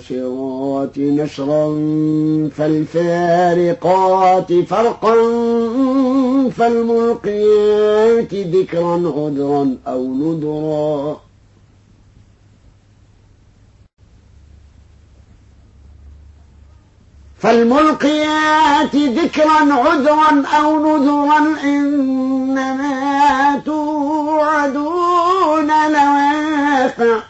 والناشرات نشرا فالفارقات فرقا فالملقيات ذكرا عذرا أو نذرا. فالملقيات ذكرا عذرا أو نذرا إنما توعدون لواقع.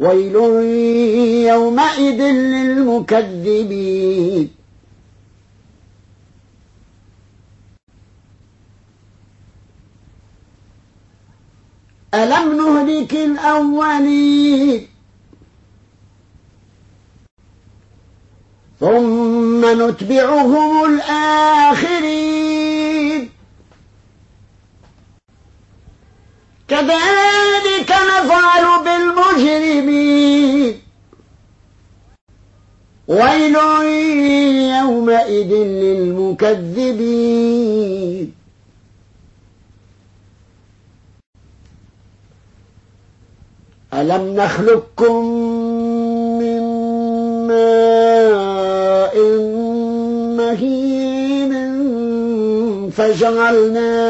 ويل يومئذ للمكذبين. ألم نهلك الأولين؟ ثم نتبعهم الآخرين. ويل يومئذ للمكذبين. ألم نخلقكم من ماء مهين فجعلناه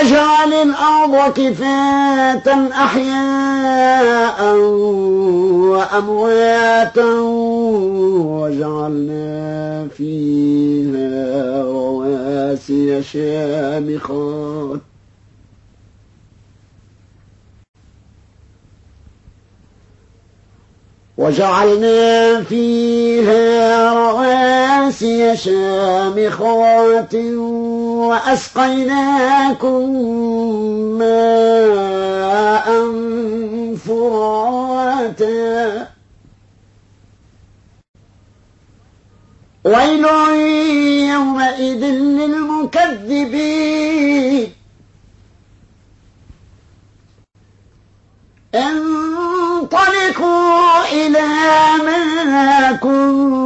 ألم نجعل الأرض كفاة أحياء وأمواتا وجعلنا فيها رواسي شامخات. وجعلنا فيها رواسي شامخات. وأسقيناكم ماء فراتا. ويل يومئذ للمكذبين. انطلقوا إلى ما كنتم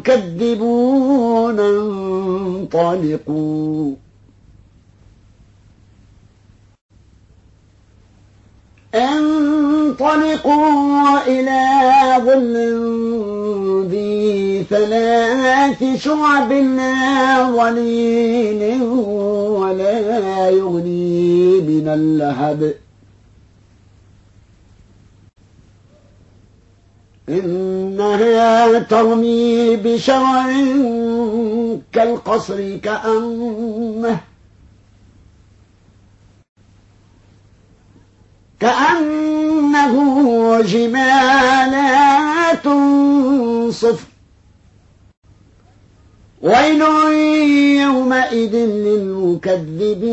تكذبون انطلقوا. انطلقوا إلى ظل ذي ثلاث شعب ظليل ولا يغني من اللهب. إنها ترمي بشرع كالقصر كأنه كأنه جمالات صفر. ويل يومئذ للمكذبين.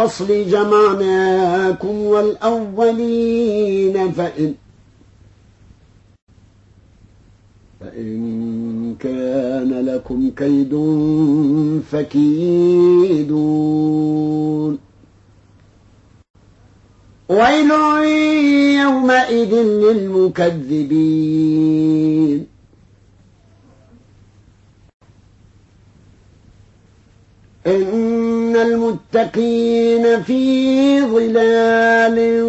الفصل جمعناكم والأولين فإن فإن كان لكم كيد فكيدون. ويل يومئذ للمكذبين. إن المتقين في ظلال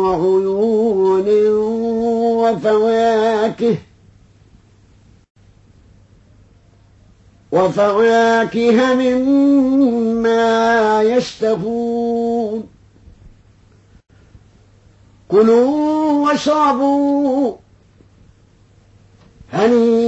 وعيون وفواكه وفواكه مما يشتهون كلوا واشربوا هنيئا